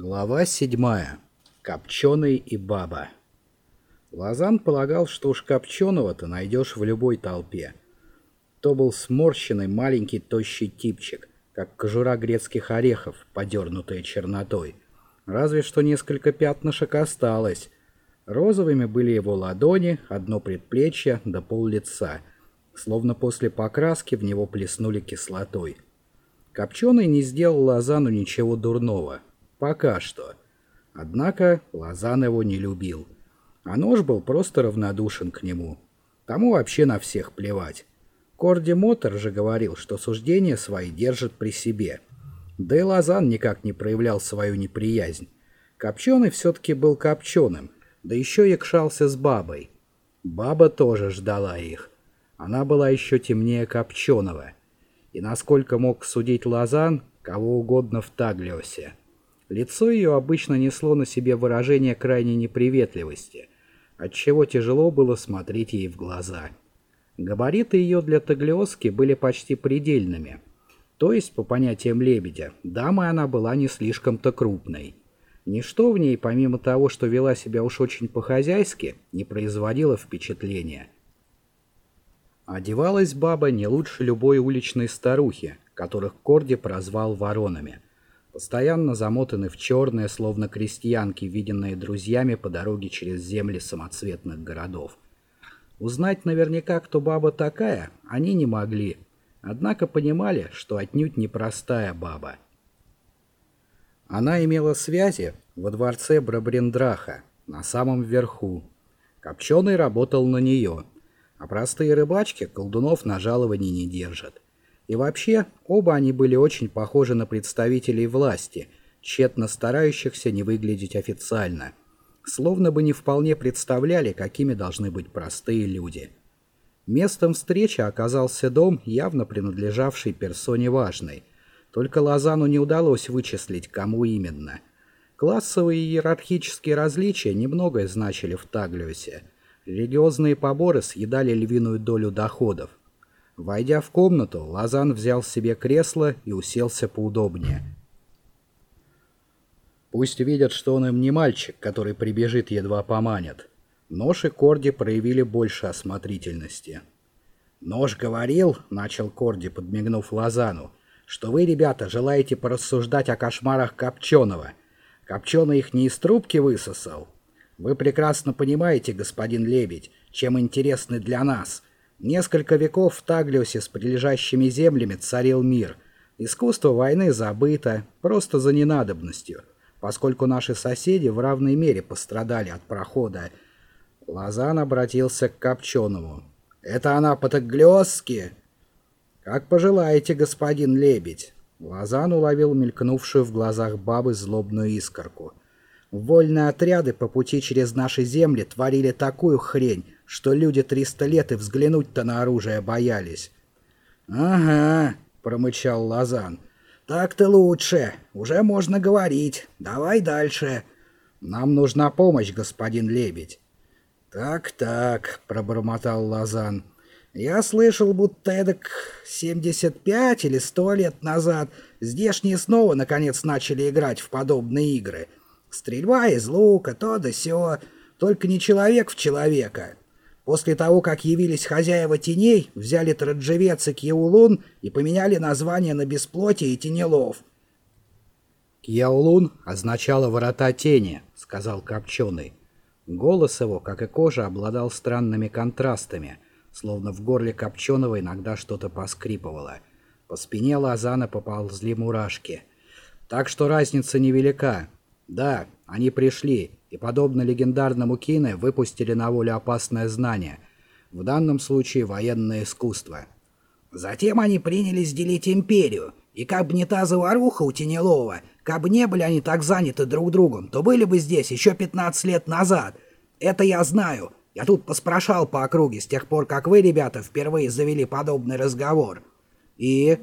Глава седьмая. Копченый и баба. Лазан полагал, что уж Копченого ты найдешь в любой толпе. То был сморщенный маленький тощий типчик, как кожура грецких орехов, подернутая чернотой. Разве что несколько пятнышек осталось. Розовыми были его ладони, одно предплечье до пол лица. Словно после покраски в него плеснули кислотой. Копченый не сделал Лазану ничего дурного — Пока что. Однако Лазан его не любил. А нож был просто равнодушен к нему. Тому вообще на всех плевать. Корди Мотор же говорил, что суждения свои держит при себе. Да и Лазан никак не проявлял свою неприязнь. Копченый все-таки был копченым, да еще якшался с бабой. Баба тоже ждала их. Она была еще темнее Копченого. И насколько мог судить Лазан, кого угодно в Таглиосе. Лицо ее обычно несло на себе выражение крайней неприветливости, отчего тяжело было смотреть ей в глаза. Габариты ее для таглиоски были почти предельными. То есть, по понятиям лебедя, дамой она была не слишком-то крупной. Ничто в ней, помимо того, что вела себя уж очень по-хозяйски, не производило впечатления. Одевалась баба не лучше любой уличной старухи, которых Корди прозвал воронами – постоянно замотаны в черное, словно крестьянки, виденные друзьями по дороге через земли самоцветных городов. Узнать наверняка, кто баба такая, они не могли, однако понимали, что отнюдь непростая баба. Она имела связи во дворце Брабрендраха, на самом верху. Копченый работал на нее, а простые рыбачки колдунов на жаловании не держат. И вообще, оба они были очень похожи на представителей власти, тщетно старающихся не выглядеть официально. Словно бы не вполне представляли, какими должны быть простые люди. Местом встречи оказался дом, явно принадлежавший персоне важной. Только Лазану не удалось вычислить, кому именно. Классовые иерархические различия немногое значили в Таглиосе. Религиозные поборы съедали львиную долю доходов. Войдя в комнату, Лазан взял себе кресло и уселся поудобнее. Пусть видят, что он им не мальчик, который прибежит, едва поманят. Нож и Корди проявили больше осмотрительности. «Нож говорил», — начал Корди, подмигнув Лазану, «что вы, ребята, желаете порассуждать о кошмарах Копченого. Копченый их не из трубки высосал. Вы прекрасно понимаете, господин Лебедь, чем интересны для нас — Несколько веков в Таглиусе с прилежащими землями царил мир. Искусство войны забыто, просто за ненадобностью, поскольку наши соседи в равной мере пострадали от прохода. Лазан обратился к Копченому. «Это она по-таглиосски?» «Как пожелаете, господин Лебедь». Лазан уловил мелькнувшую в глазах бабы злобную искорку. «Вольные отряды по пути через наши земли творили такую хрень, что люди триста лет и взглянуть-то на оружие боялись. «Ага», — промычал Лазан. «Так-то лучше. Уже можно говорить. Давай дальше. Нам нужна помощь, господин Лебедь». «Так-так», — пробормотал Лазан. «Я слышал, будто эдак 75 или 100 лет назад здешние снова наконец начали играть в подобные игры. Стрельба из лука, то да сё, только не человек в человека, После того, как явились хозяева теней, взяли Траджевец и Кьяулун и поменяли название на Бесплотие и Тенелов. «Кьяулун означало «ворота тени», — сказал Копченый. Голос его, как и кожа, обладал странными контрастами, словно в горле Копченого иногда что-то поскрипывало. По спине Лазана поползли мурашки. Так что разница невелика. Да, они пришли, и, подобно легендарному Кине, выпустили на волю опасное знание, в данном случае военное искусство. Затем они принялись делить империю, и как бы не та заваруха у Тенелова, как бы не были они так заняты друг другом, то были бы здесь еще 15 лет назад. Это я знаю. Я тут поспрашал по округе с тех пор, как вы, ребята, впервые завели подобный разговор. И...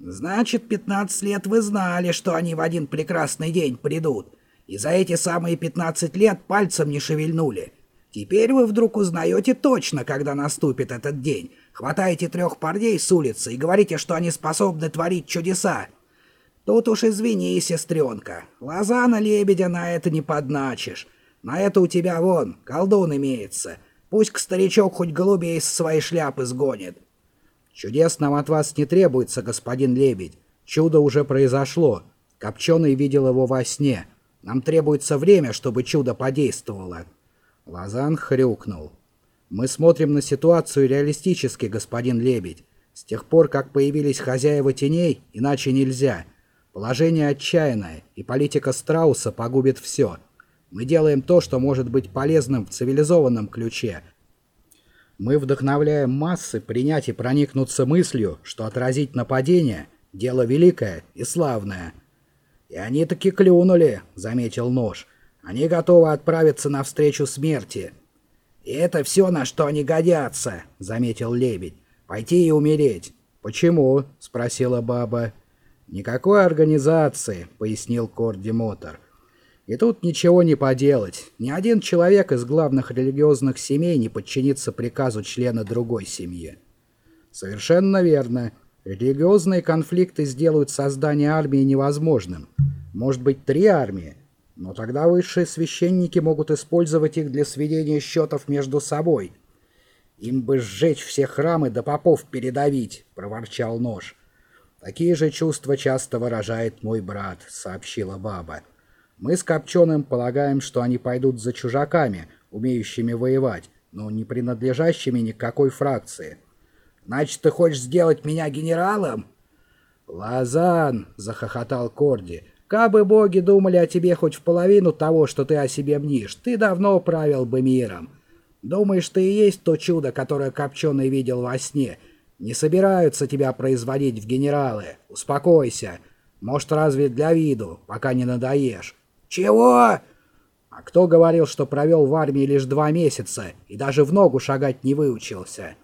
Значит, 15 лет вы знали, что они в один прекрасный день придут и за эти самые 15 лет пальцем не шевельнули. Теперь вы вдруг узнаете точно, когда наступит этот день. Хватаете трех парней с улицы и говорите, что они способны творить чудеса. Тут уж извини, сестренка. Лозана лебедя на это не подначишь. На это у тебя вон, колдун имеется. Пусть к старичок хоть голубей с своей шляпы сгонит. Чудес нам от вас не требуется, господин лебедь. Чудо уже произошло. Копченый видел его во сне. Нам требуется время, чтобы чудо подействовало. Лазан хрюкнул. Мы смотрим на ситуацию реалистически, господин лебедь. С тех пор, как появились хозяева теней, иначе нельзя. Положение отчаянное, и политика Страуса погубит все. Мы делаем то, что может быть полезным в цивилизованном ключе. Мы вдохновляем массы принять и проникнуться мыслью, что отразить нападение – дело великое и славное. «И они таки клюнули», — заметил Нож. «Они готовы отправиться навстречу смерти». «И это все, на что они годятся», — заметил Лебедь. «Пойти и умереть». «Почему?» — спросила баба. «Никакой организации», — пояснил Корди Мотор. «И тут ничего не поделать. Ни один человек из главных религиозных семей не подчинится приказу члена другой семьи». «Совершенно верно. Религиозные конфликты сделают создание армии невозможным. Может быть, три армии? Но тогда высшие священники могут использовать их для сведения счетов между собой». «Им бы сжечь все храмы да попов передавить», — проворчал нож. «Такие же чувства часто выражает мой брат», — сообщила баба. «Мы с Копченым полагаем, что они пойдут за чужаками, умеющими воевать, но не принадлежащими ни к какой фракции». «Значит, ты хочешь сделать меня генералом?» «Лазан!» — захохотал Корди. «Кабы боги думали о тебе хоть в половину того, что ты о себе мнишь, ты давно правил бы миром. Думаешь, ты и есть то чудо, которое Копченый видел во сне?» Не собираются тебя производить в генералы. Успокойся. Может, разве для виду, пока не надоешь. Чего? А кто говорил, что провел в армии лишь два месяца и даже в ногу шагать не выучился?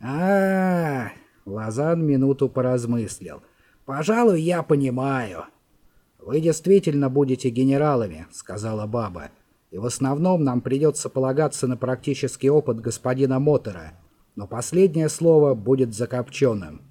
А, -а, -а Лазан минуту поразмыслил. Пожалуй, я понимаю. Вы действительно будете генералами, сказала баба. И в основном нам придется полагаться на практический опыт господина Мотора но последнее слово будет закопченным.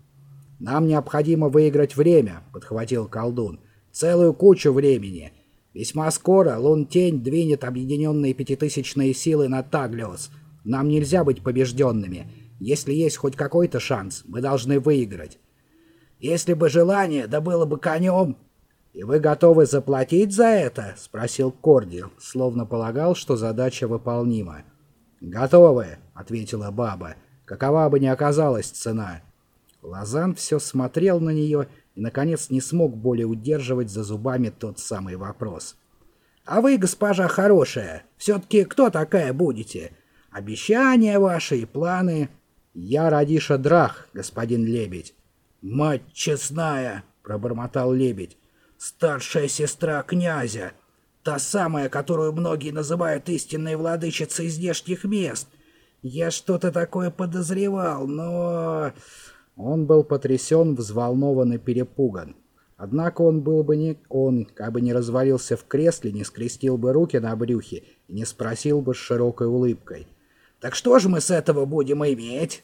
«Нам необходимо выиграть время», — подхватил колдун. «Целую кучу времени. Весьма скоро Лун-Тень двинет объединенные пятитысячные силы на Таглиос. Нам нельзя быть побежденными. Если есть хоть какой-то шанс, мы должны выиграть». «Если бы желание, да было бы конем», «И вы готовы заплатить за это?» — спросил Кордил, словно полагал, что задача выполнима. «Готовы», — ответила баба какова бы ни оказалась цена. Лазан все смотрел на нее и, наконец, не смог более удерживать за зубами тот самый вопрос. «А вы, госпожа хорошая, все-таки кто такая будете? Обещания ваши и планы?» «Я Радиша Драх, господин Лебедь». «Мать честная!» — пробормотал Лебедь. «Старшая сестра князя, та самая, которую многие называют истинной владычицей здешних мест». Я что-то такое подозревал, но... Он был потрясен, взволнован и перепуган. Однако он был бы не он, как бы не развалился в кресле, не скрестил бы руки на брюхе и не спросил бы с широкой улыбкой. «Так что же мы с этого будем иметь?»